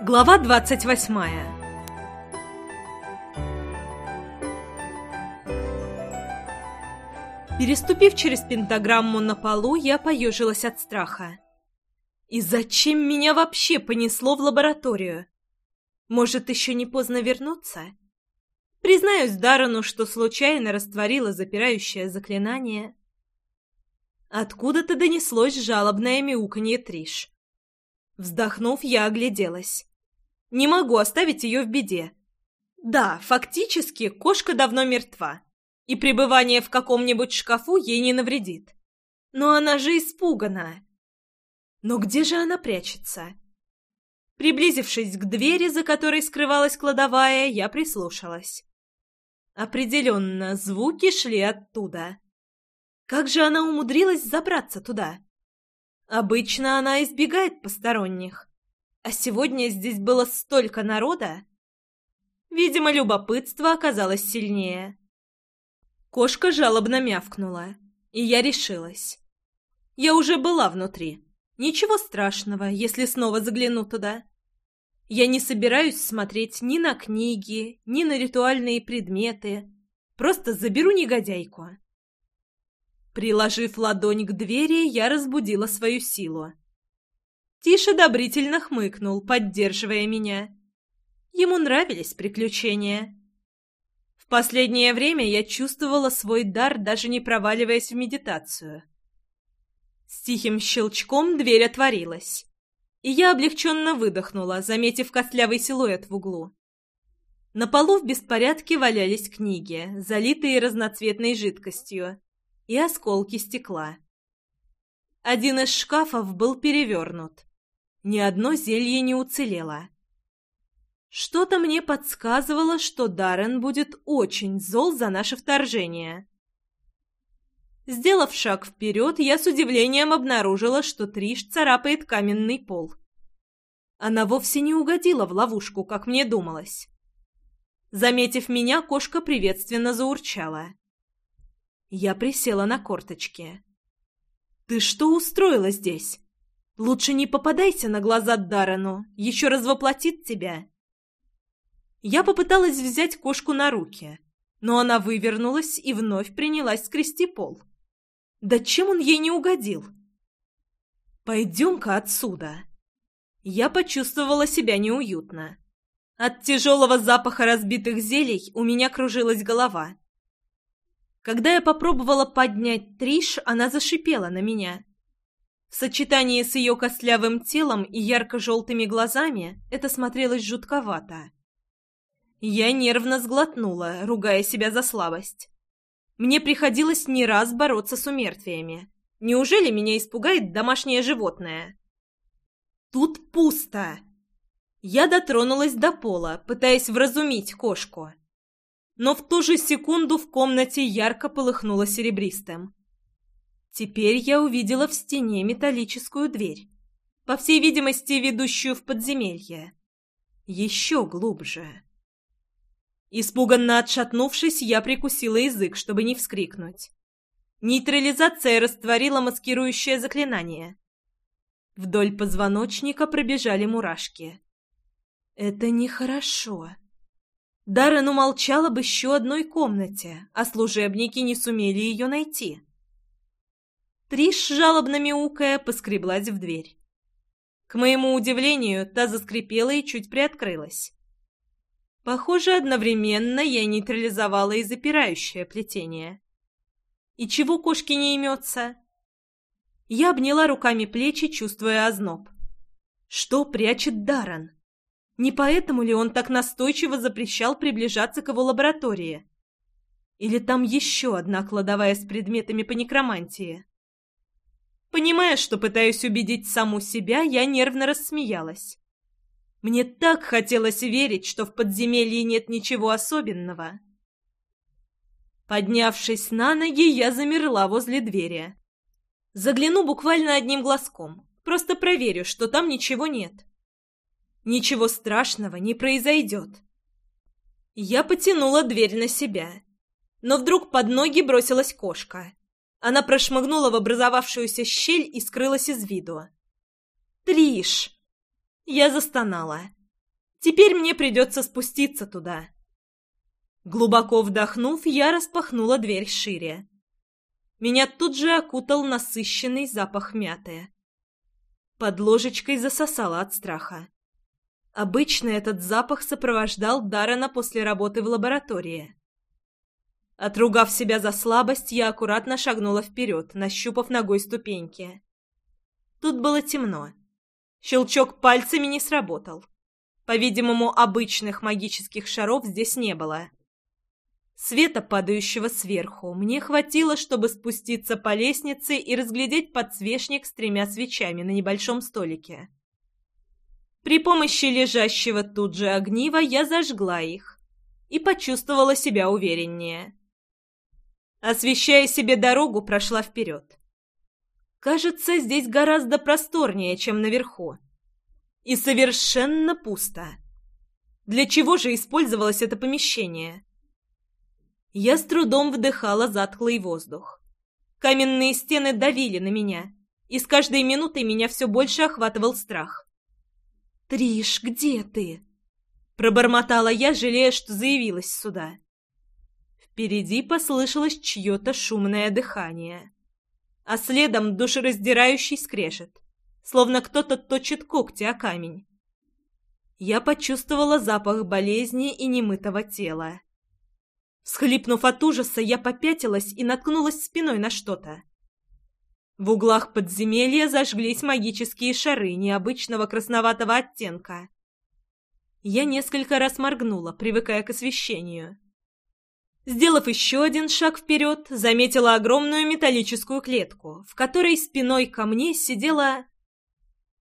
Глава 28 Переступив через пентаграмму на полу, я поежилась от страха. И зачем меня вообще понесло в лабораторию? Может, еще не поздно вернуться? Признаюсь Дарану, что случайно растворила запирающее заклинание. Откуда-то донеслось жалобное мяуканье Триш. Вздохнув, я огляделась. Не могу оставить ее в беде. Да, фактически кошка давно мертва, и пребывание в каком-нибудь шкафу ей не навредит. Но она же испугана. Но где же она прячется? Приблизившись к двери, за которой скрывалась кладовая, я прислушалась. Определенно, звуки шли оттуда. Как же она умудрилась забраться туда? Обычно она избегает посторонних. А сегодня здесь было столько народа. Видимо, любопытство оказалось сильнее. Кошка жалобно мявкнула, и я решилась. Я уже была внутри. Ничего страшного, если снова загляну туда. Я не собираюсь смотреть ни на книги, ни на ритуальные предметы. Просто заберу негодяйку. Приложив ладонь к двери, я разбудила свою силу. Тише одобрительно хмыкнул, поддерживая меня. Ему нравились приключения. В последнее время я чувствовала свой дар, даже не проваливаясь в медитацию. С тихим щелчком дверь отворилась, и я облегченно выдохнула, заметив костлявый силуэт в углу. На полу в беспорядке валялись книги, залитые разноцветной жидкостью, и осколки стекла. Один из шкафов был перевернут. Ни одно зелье не уцелело. Что-то мне подсказывало, что Даррен будет очень зол за наше вторжение. Сделав шаг вперед, я с удивлением обнаружила, что Триш царапает каменный пол. Она вовсе не угодила в ловушку, как мне думалось. Заметив меня, кошка приветственно заурчала. Я присела на корточки. «Ты что устроила здесь?» Лучше не попадайся на глаза Дарану, еще раз воплотит тебя. Я попыталась взять кошку на руки, но она вывернулась и вновь принялась скрести пол. Да чем он ей не угодил? Пойдем-ка отсюда. Я почувствовала себя неуютно. От тяжелого запаха разбитых зелий у меня кружилась голова. Когда я попробовала поднять Триш, она зашипела на меня. Сочетание с ее костлявым телом и ярко-желтыми глазами это смотрелось жутковато. Я нервно сглотнула, ругая себя за слабость. Мне приходилось не раз бороться с умертвиями. Неужели меня испугает домашнее животное? Тут пусто. Я дотронулась до пола, пытаясь вразумить кошку. Но в ту же секунду в комнате ярко полыхнуло серебристым. Теперь я увидела в стене металлическую дверь, по всей видимости, ведущую в подземелье. Еще глубже. Испуганно отшатнувшись, я прикусила язык, чтобы не вскрикнуть. Нейтрализация растворила маскирующее заклинание. Вдоль позвоночника пробежали мурашки. «Это нехорошо». Даррен умолчал об еще одной комнате, а служебники не сумели ее найти. Триш жалобно мяукая поскреблась в дверь. К моему удивлению, та заскрипела и чуть приоткрылась. Похоже, одновременно я нейтрализовала и запирающее плетение. И чего кошки не имется? Я обняла руками плечи, чувствуя озноб. Что прячет Даран? Не поэтому ли он так настойчиво запрещал приближаться к его лаборатории? Или там еще одна кладовая с предметами по некромантии? Понимая, что пытаюсь убедить саму себя, я нервно рассмеялась. Мне так хотелось верить, что в подземелье нет ничего особенного. Поднявшись на ноги, я замерла возле двери. Загляну буквально одним глазком, просто проверю, что там ничего нет. Ничего страшного не произойдет. Я потянула дверь на себя, но вдруг под ноги бросилась кошка. Она прошмыгнула в образовавшуюся щель и скрылась из виду. «Триш!» Я застонала. «Теперь мне придется спуститься туда». Глубоко вдохнув, я распахнула дверь шире. Меня тут же окутал насыщенный запах мяты. Под ложечкой засосала от страха. Обычно этот запах сопровождал Дарана после работы в лаборатории. Отругав себя за слабость, я аккуратно шагнула вперед, нащупав ногой ступеньки. Тут было темно. Щелчок пальцами не сработал. По-видимому, обычных магических шаров здесь не было. Света, падающего сверху, мне хватило, чтобы спуститься по лестнице и разглядеть подсвечник с тремя свечами на небольшом столике. При помощи лежащего тут же огнива я зажгла их и почувствовала себя увереннее. Освещая себе дорогу, прошла вперед. Кажется, здесь гораздо просторнее, чем наверху. И совершенно пусто. Для чего же использовалось это помещение? Я с трудом вдыхала затхлый воздух. Каменные стены давили на меня, и с каждой минутой меня все больше охватывал страх. «Триш, где ты?» Пробормотала я, жалея, что заявилась сюда. Впереди послышалось чье-то шумное дыхание. А следом душераздирающий скрежет, словно кто-то точит когти о камень. Я почувствовала запах болезни и немытого тела. Схлипнув от ужаса, я попятилась и наткнулась спиной на что-то. В углах подземелья зажглись магические шары необычного красноватого оттенка. Я несколько раз моргнула, привыкая к освещению. Сделав еще один шаг вперед, заметила огромную металлическую клетку, в которой спиной ко мне сидела...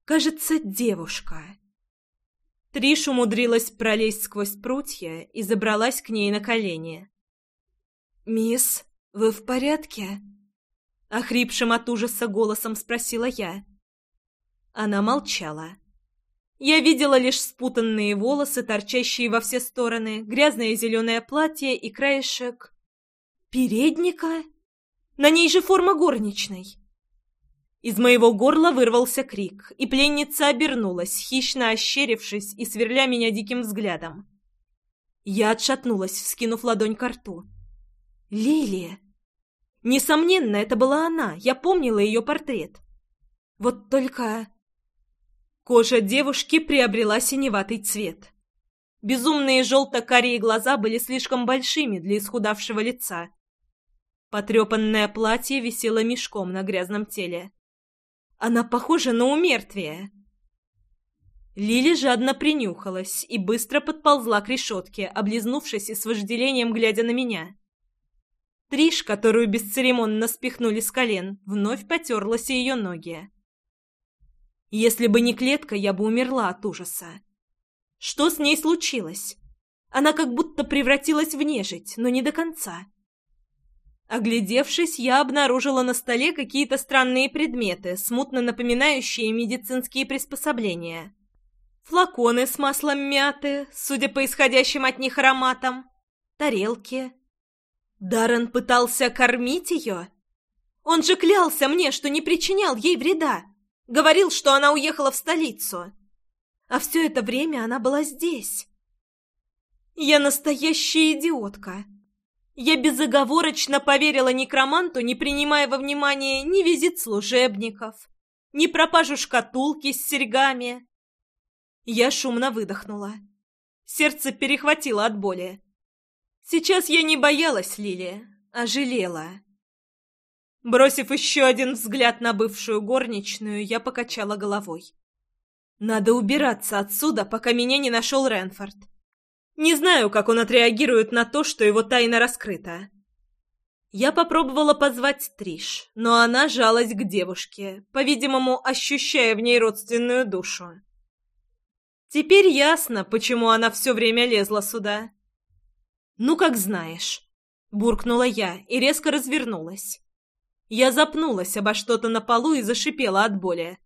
Кажется, девушка. Триш умудрилась пролезть сквозь прутья и забралась к ней на колени. «Мисс, вы в порядке?» Охрипшим от ужаса голосом спросила я. Она молчала. Я видела лишь спутанные волосы, торчащие во все стороны, грязное зеленое платье и краешек... Передника? На ней же форма горничной. Из моего горла вырвался крик, и пленница обернулась, хищно ощерившись и сверля меня диким взглядом. Я отшатнулась, вскинув ладонь к рту. «Лилия!» Несомненно, это была она, я помнила ее портрет. Вот только... Кожа девушки приобрела синеватый цвет. Безумные желто-карие глаза были слишком большими для исхудавшего лица. Потрепанное платье висело мешком на грязном теле. Она похожа на умертвие. Лили жадно принюхалась и быстро подползла к решетке, облизнувшись и с вожделением глядя на меня. Триш, которую бесцеремонно спихнули с колен, вновь потерлась и ее ноги. Если бы не клетка, я бы умерла от ужаса. Что с ней случилось? Она как будто превратилась в нежить, но не до конца. Оглядевшись, я обнаружила на столе какие-то странные предметы, смутно напоминающие медицинские приспособления. Флаконы с маслом мяты, судя по исходящим от них ароматам, тарелки. Даррен пытался кормить ее? Он же клялся мне, что не причинял ей вреда. Говорил, что она уехала в столицу. А все это время она была здесь. Я настоящая идиотка. Я безоговорочно поверила некроманту, не принимая во внимание ни визит служебников, ни пропажу шкатулки с серьгами. Я шумно выдохнула. Сердце перехватило от боли. Сейчас я не боялась Лилия, а жалела. Бросив еще один взгляд на бывшую горничную, я покачала головой. «Надо убираться отсюда, пока меня не нашел Ренфорд. Не знаю, как он отреагирует на то, что его тайна раскрыта». Я попробовала позвать Триш, но она жалась к девушке, по-видимому, ощущая в ней родственную душу. Теперь ясно, почему она все время лезла сюда. «Ну, как знаешь», — буркнула я и резко развернулась. Я запнулась обо что-то на полу и зашипела от боли.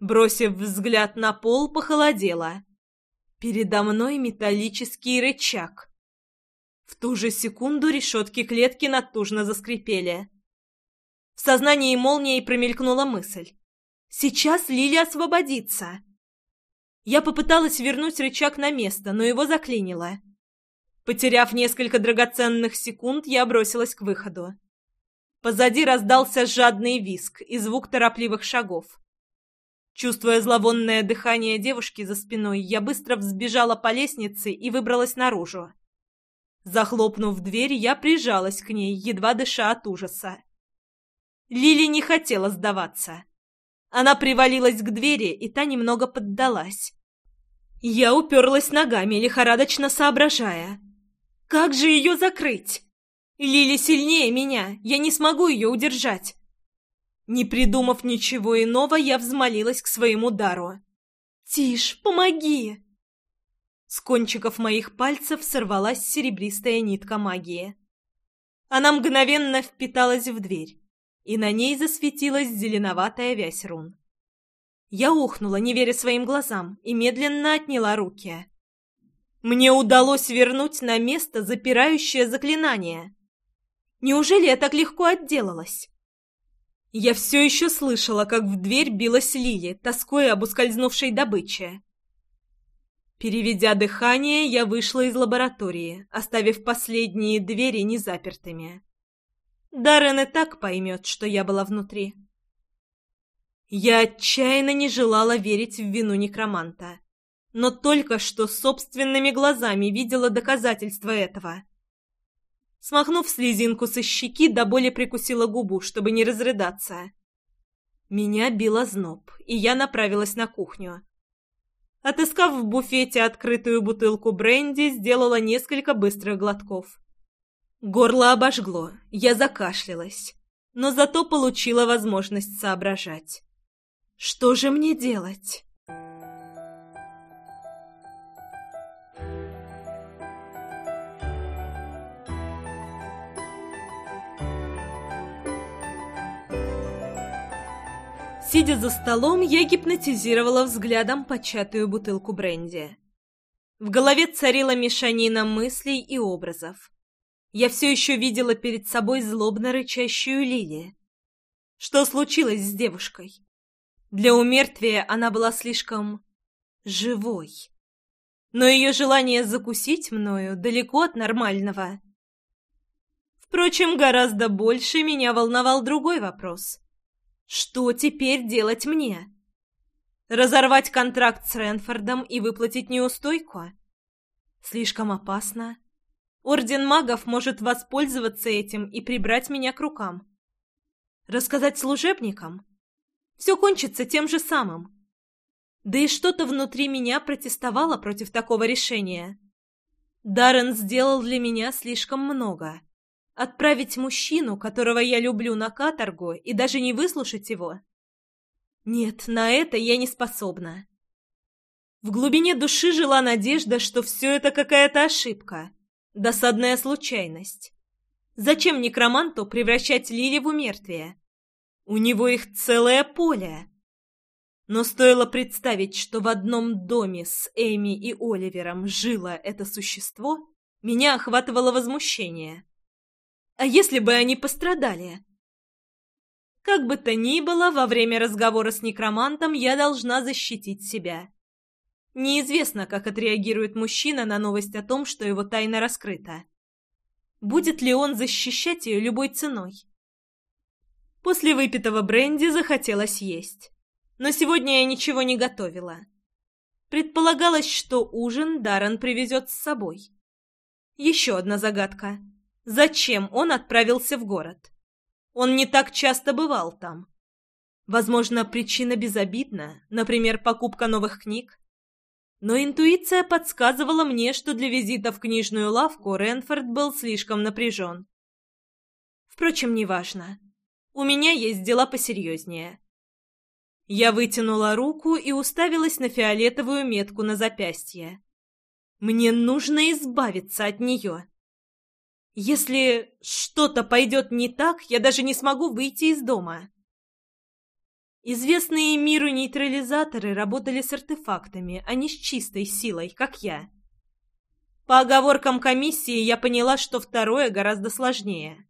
Бросив взгляд на пол, похолодела. Передо мной металлический рычаг. В ту же секунду решетки клетки натужно заскрипели. В сознании молнией промелькнула мысль. «Сейчас Лили освободится!» Я попыталась вернуть рычаг на место, но его заклинило. Потеряв несколько драгоценных секунд, я бросилась к выходу. Позади раздался жадный виск и звук торопливых шагов. Чувствуя зловонное дыхание девушки за спиной, я быстро взбежала по лестнице и выбралась наружу. Захлопнув дверь, я прижалась к ней, едва дыша от ужаса. Лили не хотела сдаваться. Она привалилась к двери, и та немного поддалась. Я уперлась ногами, лихорадочно соображая. «Как же ее закрыть?» Лили сильнее меня, я не смогу ее удержать. Не придумав ничего иного, я взмолилась к своему дару. «Тише, помоги!» С кончиков моих пальцев сорвалась серебристая нитка магии. Она мгновенно впиталась в дверь, и на ней засветилась зеленоватая вязь рун. Я ухнула, не веря своим глазам, и медленно отняла руки. Мне удалось вернуть на место запирающее заклинание — Неужели я так легко отделалась? Я все еще слышала, как в дверь билась Лили, тоскуя об ускользнувшей добыче. Переведя дыхание, я вышла из лаборатории, оставив последние двери незапертыми. Даррен и так поймет, что я была внутри. Я отчаянно не желала верить в вину некроманта, но только что собственными глазами видела доказательства этого — Смахнув слезинку со щеки, до боли прикусила губу, чтобы не разрыдаться. Меня било зноб, и я направилась на кухню. Отыскав в буфете открытую бутылку бренди, сделала несколько быстрых глотков. Горло обожгло, я закашлялась, но зато получила возможность соображать. Что же мне делать? Сидя за столом, я гипнотизировала взглядом початую бутылку бренди. В голове царила мешанина мыслей и образов. Я все еще видела перед собой злобно рычащую Лили. Что случилось с девушкой? Для умертвия она была слишком... живой. Но ее желание закусить мною далеко от нормального. Впрочем, гораздо больше меня волновал другой вопрос. Что теперь делать мне? Разорвать контракт с Ренфордом и выплатить неустойку? Слишком опасно. Орден магов может воспользоваться этим и прибрать меня к рукам. Рассказать служебникам? Все кончится тем же самым. Да и что-то внутри меня протестовало против такого решения. Даррен сделал для меня слишком много. Отправить мужчину, которого я люблю, на каторгу и даже не выслушать его? Нет, на это я не способна. В глубине души жила надежда, что все это какая-то ошибка, досадная случайность. Зачем некроманту превращать Лили в умертвие? У него их целое поле. Но стоило представить, что в одном доме с Эми и Оливером жило это существо, меня охватывало возмущение. А если бы они пострадали? Как бы то ни было, во время разговора с некромантом я должна защитить себя. Неизвестно, как отреагирует мужчина на новость о том, что его тайна раскрыта. Будет ли он защищать ее любой ценой? После выпитого бренди захотелось есть. Но сегодня я ничего не готовила. Предполагалось, что ужин Даррен привезет с собой. Еще одна загадка — Зачем он отправился в город? Он не так часто бывал там. Возможно, причина безобидна, например, покупка новых книг. Но интуиция подсказывала мне, что для визита в книжную лавку Ренфорд был слишком напряжен. Впрочем, неважно. У меня есть дела посерьезнее. Я вытянула руку и уставилась на фиолетовую метку на запястье. Мне нужно избавиться от нее. Если что-то пойдет не так, я даже не смогу выйти из дома. Известные миру нейтрализаторы работали с артефактами, а не с чистой силой, как я. По оговоркам комиссии я поняла, что второе гораздо сложнее.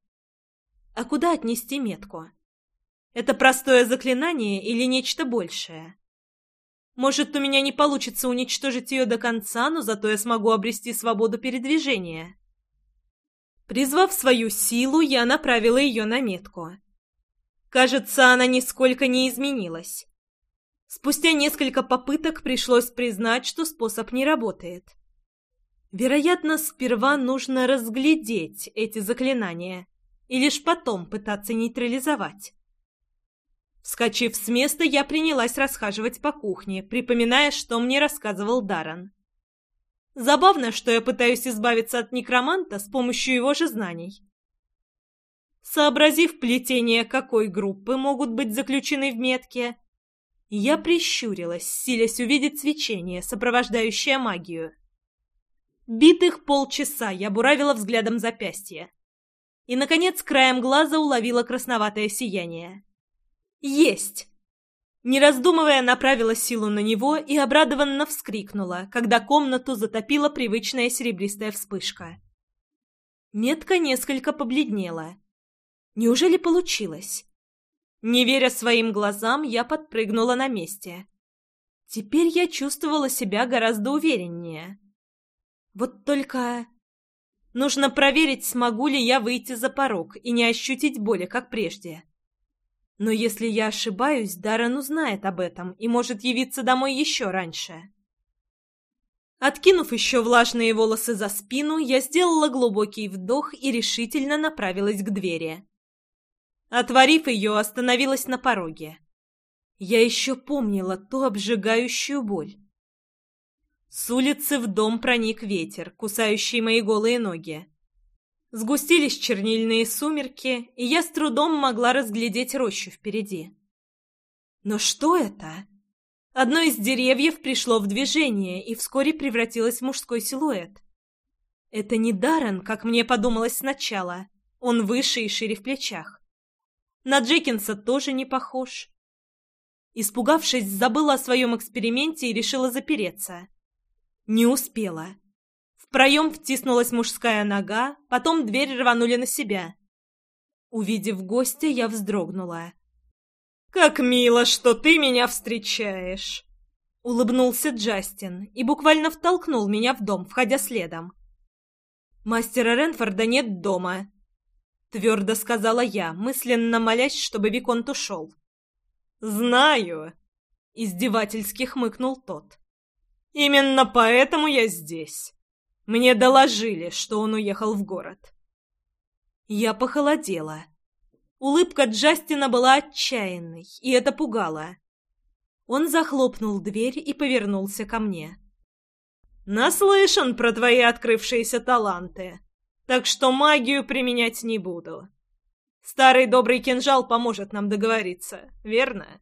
А куда отнести метку? Это простое заклинание или нечто большее? Может, у меня не получится уничтожить ее до конца, но зато я смогу обрести свободу передвижения призвав свою силу, я направила ее на метку. Кажется, она нисколько не изменилась. Спустя несколько попыток пришлось признать, что способ не работает. Вероятно, сперва нужно разглядеть эти заклинания и лишь потом пытаться нейтрализовать. Вскочив с места, я принялась расхаживать по кухне, припоминая, что мне рассказывал Даран. Забавно, что я пытаюсь избавиться от некроманта с помощью его же знаний. Сообразив плетение, какой группы могут быть заключены в метке, я прищурилась, силясь увидеть свечение, сопровождающее магию. Битых полчаса я буравила взглядом запястье. И, наконец, краем глаза уловила красноватое сияние. «Есть!» Не раздумывая, направила силу на него и обрадованно вскрикнула, когда комнату затопила привычная серебристая вспышка. Метка несколько побледнела. Неужели получилось? Не веря своим глазам, я подпрыгнула на месте. Теперь я чувствовала себя гораздо увереннее. Вот только... Нужно проверить, смогу ли я выйти за порог и не ощутить боли, как прежде. Но если я ошибаюсь, Даррен узнает об этом и может явиться домой еще раньше. Откинув еще влажные волосы за спину, я сделала глубокий вдох и решительно направилась к двери. Отворив ее, остановилась на пороге. Я еще помнила ту обжигающую боль. С улицы в дом проник ветер, кусающий мои голые ноги. Сгустились чернильные сумерки, и я с трудом могла разглядеть рощу впереди. Но что это? Одно из деревьев пришло в движение и вскоре превратилось в мужской силуэт. Это не Даррен, как мне подумалось сначала. Он выше и шире в плечах. На Джекинса тоже не похож. Испугавшись, забыла о своем эксперименте и решила запереться. Не успела проем втиснулась мужская нога, потом дверь рванули на себя. Увидев гостя, я вздрогнула. «Как мило, что ты меня встречаешь!» Улыбнулся Джастин и буквально втолкнул меня в дом, входя следом. «Мастера Ренфорда нет дома», — твердо сказала я, мысленно молясь, чтобы Виконт ушел. «Знаю», — издевательски хмыкнул тот. «Именно поэтому я здесь». Мне доложили, что он уехал в город. Я похолодела. Улыбка Джастина была отчаянной, и это пугало. Он захлопнул дверь и повернулся ко мне. «Наслышан про твои открывшиеся таланты, так что магию применять не буду. Старый добрый кинжал поможет нам договориться, верно?»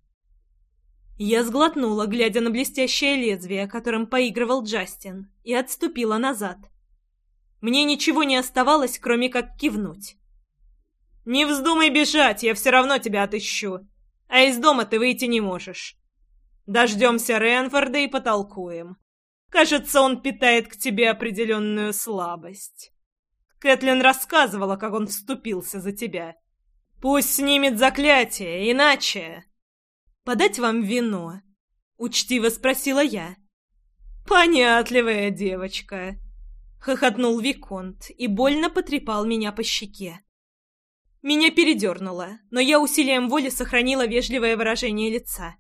Я сглотнула, глядя на блестящее лезвие, которым поигрывал Джастин, и отступила назад. Мне ничего не оставалось, кроме как кивнуть. «Не вздумай бежать, я все равно тебя отыщу, а из дома ты выйти не можешь. Дождемся Ренфорда и потолкуем. Кажется, он питает к тебе определенную слабость». Кэтлин рассказывала, как он вступился за тебя. «Пусть снимет заклятие, иначе...» подать вам вино?» — учтиво спросила я. «Понятливая девочка!» — хохотнул Виконт и больно потрепал меня по щеке. Меня передернуло, но я усилием воли сохранила вежливое выражение лица.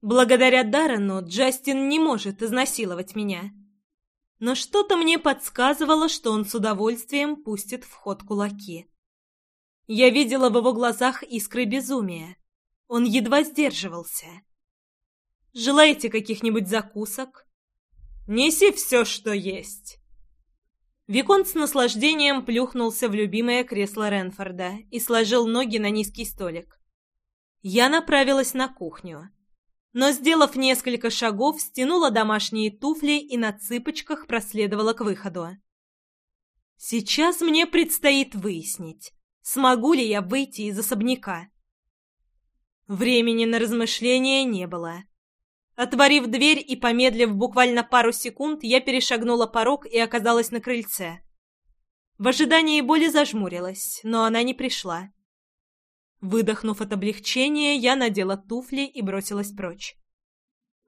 Благодаря Даррену Джастин не может изнасиловать меня. Но что-то мне подсказывало, что он с удовольствием пустит в ход кулаки. Я видела в его глазах искры безумия, он едва сдерживался. «Желаете каких-нибудь закусок?» «Неси все, что есть!» Виконт с наслаждением плюхнулся в любимое кресло Ренфорда и сложил ноги на низкий столик. Я направилась на кухню, но, сделав несколько шагов, стянула домашние туфли и на цыпочках проследовала к выходу. Сейчас мне предстоит выяснить, смогу ли я выйти из особняка. Времени на размышления не было. Отворив дверь и помедлив буквально пару секунд, я перешагнула порог и оказалась на крыльце. В ожидании боли зажмурилась, но она не пришла. Выдохнув от облегчения, я надела туфли и бросилась прочь.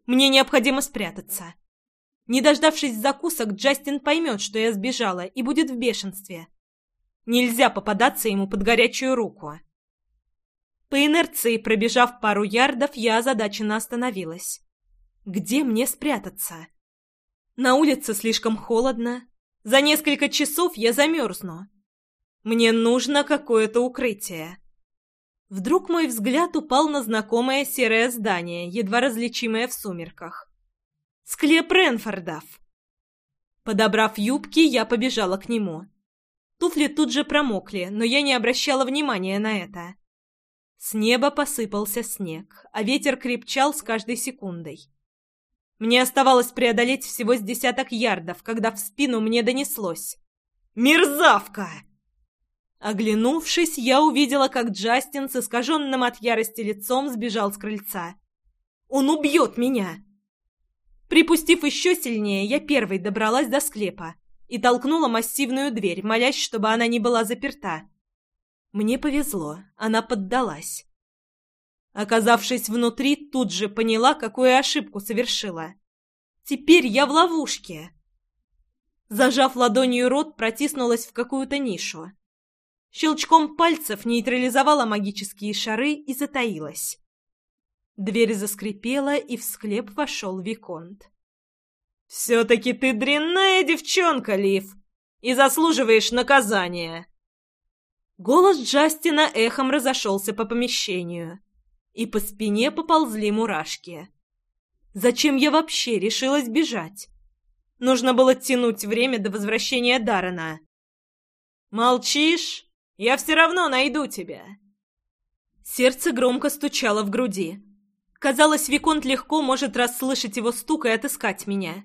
Мне необходимо спрятаться. Не дождавшись закусок, Джастин поймет, что я сбежала, и будет в бешенстве. Нельзя попадаться ему под горячую руку. По инерции, пробежав пару ярдов, я озадаченно остановилась. Где мне спрятаться? На улице слишком холодно. За несколько часов я замерзну. Мне нужно какое-то укрытие. Вдруг мой взгляд упал на знакомое серое здание, едва различимое в сумерках. Склеп Ренфордов. Подобрав юбки, я побежала к нему. Туфли тут же промокли, но я не обращала внимания на это. С неба посыпался снег, а ветер крепчал с каждой секундой. Мне оставалось преодолеть всего с десяток ярдов, когда в спину мне донеслось. «Мерзавка!» Оглянувшись, я увидела, как Джастин с искаженным от ярости лицом сбежал с крыльца. «Он убьет меня!» Припустив еще сильнее, я первой добралась до склепа и толкнула массивную дверь, молясь, чтобы она не была заперта. Мне повезло, она поддалась. Оказавшись внутри, тут же поняла, какую ошибку совершила. Теперь я в ловушке. Зажав ладонью рот, протиснулась в какую-то нишу. Щелчком пальцев нейтрализовала магические шары и затаилась. Дверь заскрипела, и в склеп вошел Виконт. «Все-таки ты дрянная девчонка, Лив, и заслуживаешь наказания!» Голос Джастина эхом разошелся по помещению, и по спине поползли мурашки. Зачем я вообще решилась бежать? Нужно было тянуть время до возвращения Дарана. «Молчишь? Я все равно найду тебя!» Сердце громко стучало в груди. Казалось, Виконт легко может расслышать его стук и отыскать меня.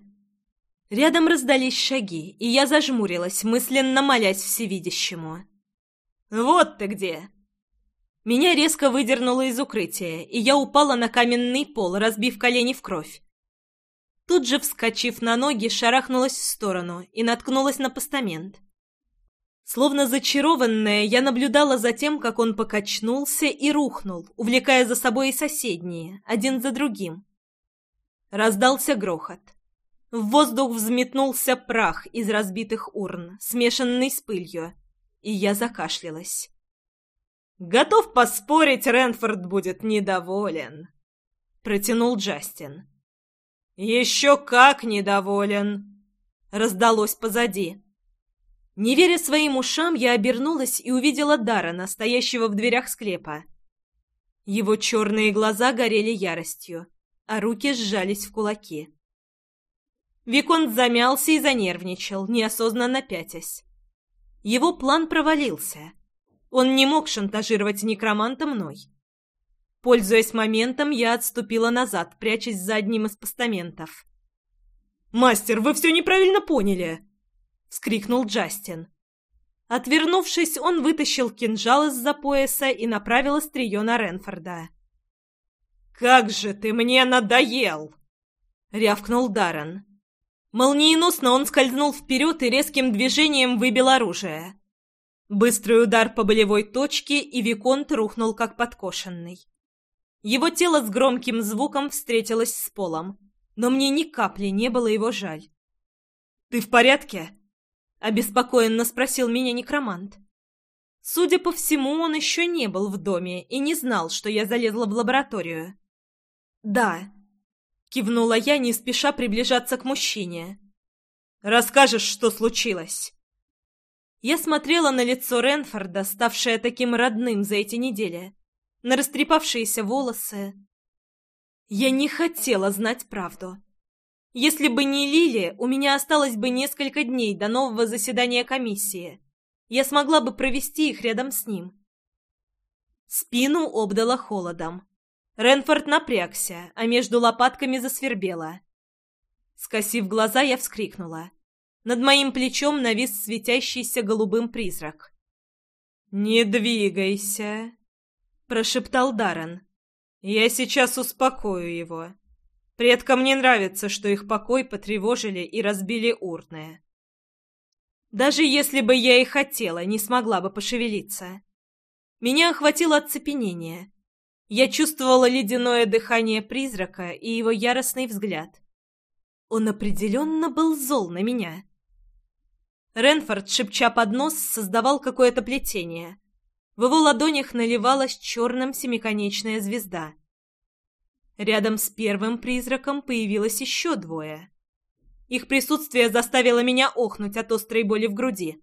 Рядом раздались шаги, и я зажмурилась, мысленно молясь всевидящему. «Вот ты где!» Меня резко выдернуло из укрытия, и я упала на каменный пол, разбив колени в кровь. Тут же, вскочив на ноги, шарахнулась в сторону и наткнулась на постамент. Словно зачарованная, я наблюдала за тем, как он покачнулся и рухнул, увлекая за собой и соседние, один за другим. Раздался грохот. В воздух взметнулся прах из разбитых урн, смешанный с пылью, и я закашлялась. «Готов поспорить, Ренфорд будет недоволен», — протянул Джастин. «Еще как недоволен!» — раздалось позади. Не веря своим ушам, я обернулась и увидела Дарана, стоящего в дверях склепа. Его черные глаза горели яростью, а руки сжались в кулаки. Виконт замялся и занервничал, неосознанно пятясь. Его план провалился. Он не мог шантажировать некроманта мной. Пользуясь моментом, я отступила назад, прячась за одним из постаментов. «Мастер, вы все неправильно поняли!» — вскрикнул Джастин. Отвернувшись, он вытащил кинжал из-за пояса и направил острие на Ренфорда. «Как же ты мне надоел!» — рявкнул Даррен. Молниеносно он скользнул вперед и резким движением выбил оружие. Быстрый удар по болевой точке, и Виконт рухнул как подкошенный. Его тело с громким звуком встретилось с полом, но мне ни капли не было его жаль. «Ты в порядке?» — обеспокоенно спросил меня некромант. Судя по всему, он еще не был в доме и не знал, что я залезла в лабораторию. «Да», Кивнула я, не спеша приближаться к мужчине. «Расскажешь, что случилось?» Я смотрела на лицо Ренфорда, ставшее таким родным за эти недели, на растрепавшиеся волосы. Я не хотела знать правду. Если бы не Лили, у меня осталось бы несколько дней до нового заседания комиссии. Я смогла бы провести их рядом с ним. Спину обдала холодом. Ренфорд напрягся, а между лопатками засвербело. Скосив глаза, я вскрикнула. Над моим плечом навис светящийся голубым призрак. «Не двигайся!» — прошептал Даррен. «Я сейчас успокою его. Предкам не нравится, что их покой потревожили и разбили урны. Даже если бы я и хотела, не смогла бы пошевелиться. Меня охватило оцепенение. Я чувствовала ледяное дыхание призрака и его яростный взгляд. Он определенно был зол на меня. Ренфорд, шепча под нос, создавал какое-то плетение. В его ладонях наливалась черным семиконечная звезда. Рядом с первым призраком появилось еще двое. Их присутствие заставило меня охнуть от острой боли в груди.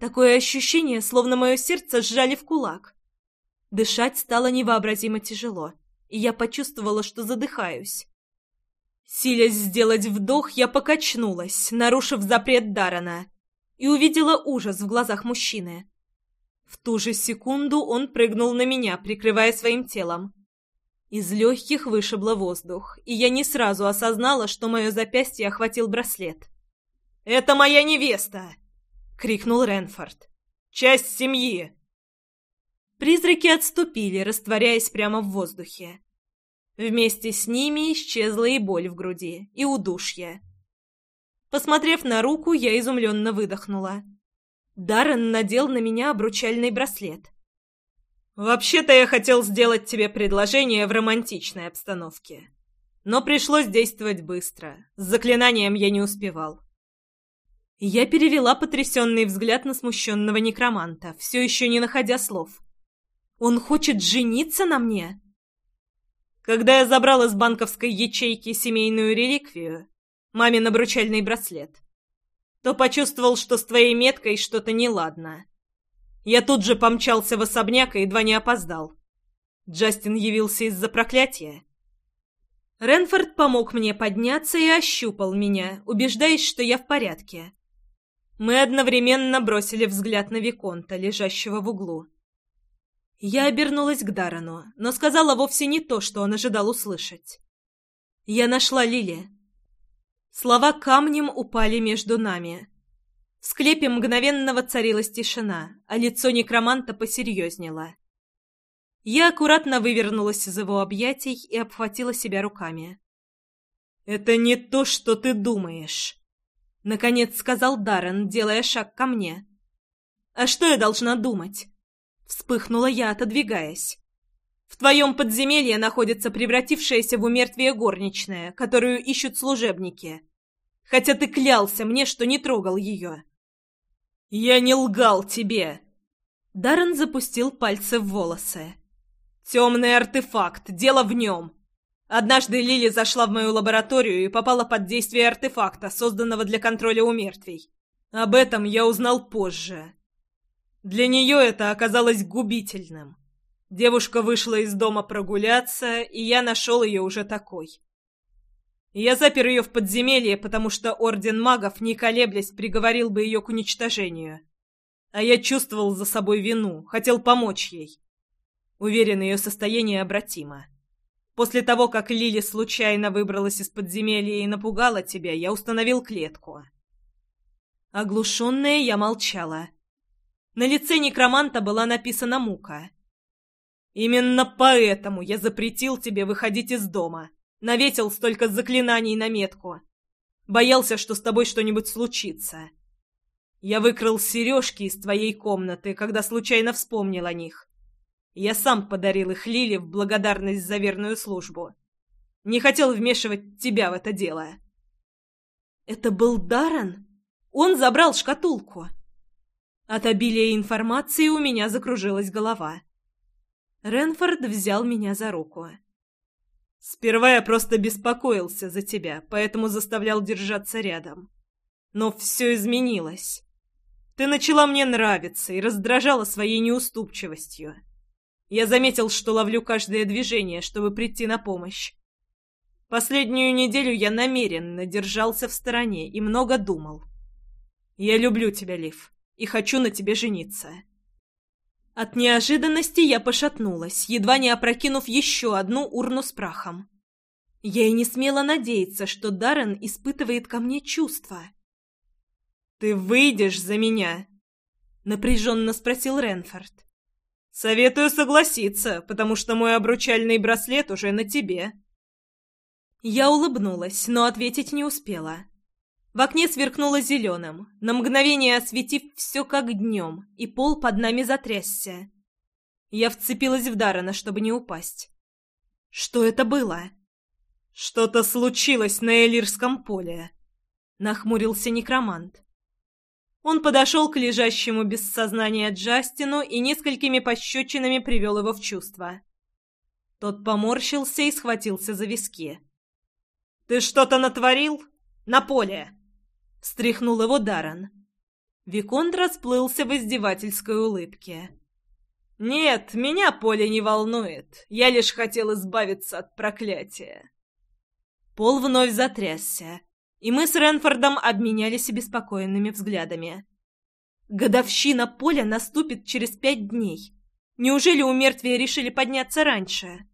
Такое ощущение, словно мое сердце сжали в кулак. Дышать стало невообразимо тяжело, и я почувствовала, что задыхаюсь. Силясь сделать вдох, я покачнулась, нарушив запрет Дарана, и увидела ужас в глазах мужчины. В ту же секунду он прыгнул на меня, прикрывая своим телом. Из легких вышибло воздух, и я не сразу осознала, что мое запястье охватил браслет. «Это моя невеста!» — крикнул Ренфорд. «Часть семьи!» Призраки отступили, растворяясь прямо в воздухе. Вместе с ними исчезла и боль в груди, и удушье. Посмотрев на руку, я изумленно выдохнула. Даррен надел на меня обручальный браслет. «Вообще-то я хотел сделать тебе предложение в романтичной обстановке. Но пришлось действовать быстро. С заклинанием я не успевал». Я перевела потрясенный взгляд на смущенного некроманта, все еще не находя слов. Он хочет жениться на мне? Когда я забрал из банковской ячейки семейную реликвию, мамин обручальный браслет, то почувствовал, что с твоей меткой что-то неладно. Я тут же помчался в особняк и едва не опоздал. Джастин явился из-за проклятия. Ренфорд помог мне подняться и ощупал меня, убеждаясь, что я в порядке. Мы одновременно бросили взгляд на Виконта, лежащего в углу. Я обернулась к Дарану, но сказала вовсе не то, что он ожидал услышать. «Я нашла Лили». Слова камнем упали между нами. В склепе мгновенно царилась тишина, а лицо некроманта посерьезнело. Я аккуратно вывернулась из его объятий и обхватила себя руками. «Это не то, что ты думаешь», — наконец сказал Даррен, делая шаг ко мне. «А что я должна думать?» Вспыхнула я, отодвигаясь. В твоем подземелье находится превратившаяся в умертвие горничная, которую ищут служебники. Хотя ты клялся мне, что не трогал ее. Я не лгал тебе. Даррен запустил пальцы в волосы. Темный артефакт, дело в нем. Однажды Лили зашла в мою лабораторию и попала под действие артефакта, созданного для контроля у мертвей. Об этом я узнал позже. Для нее это оказалось губительным. Девушка вышла из дома прогуляться, и я нашел ее уже такой. Я запер ее в подземелье, потому что Орден Магов, не колеблясь, приговорил бы ее к уничтожению. А я чувствовал за собой вину, хотел помочь ей. Уверен, ее состояние обратимо. После того, как Лили случайно выбралась из подземелья и напугала тебя, я установил клетку. Оглушенная я молчала. — на лице некроманта была написана мука. «Именно поэтому я запретил тебе выходить из дома. Наветил столько заклинаний на метку. Боялся, что с тобой что-нибудь случится. Я выкрал сережки из твоей комнаты, когда случайно вспомнил о них. Я сам подарил их Лиле в благодарность за верную службу. Не хотел вмешивать тебя в это дело». «Это был Даррен? Он забрал шкатулку?» От обилия информации у меня закружилась голова. Ренфорд взял меня за руку. «Сперва я просто беспокоился за тебя, поэтому заставлял держаться рядом. Но все изменилось. Ты начала мне нравиться и раздражала своей неуступчивостью. Я заметил, что ловлю каждое движение, чтобы прийти на помощь. Последнюю неделю я намеренно держался в стороне и много думал. Я люблю тебя, Лив и хочу на тебе жениться». От неожиданности я пошатнулась, едва не опрокинув еще одну урну с прахом. Я и не смела надеяться, что Даррен испытывает ко мне чувства. «Ты выйдешь за меня?» — напряженно спросил Ренфорд. «Советую согласиться, потому что мой обручальный браслет уже на тебе». Я улыбнулась, но ответить не успела. В окне сверкнуло зеленым, на мгновение осветив все как днем, и пол под нами затрясся. Я вцепилась в Дарана, чтобы не упасть. «Что это было?» «Что-то случилось на Элирском поле», — нахмурился некромант. Он подошел к лежащему без сознания Джастину и несколькими пощечинами привел его в чувство. Тот поморщился и схватился за виски. «Ты что-то натворил? На поле!» Стряхнул его Даррен. Виконт расплылся в издевательской улыбке. «Нет, меня поле не волнует. Я лишь хотел избавиться от проклятия». Пол вновь затрясся, и мы с Ренфордом обменялись беспокойными взглядами. «Годовщина поля наступит через пять дней. Неужели у мертвия решили подняться раньше?»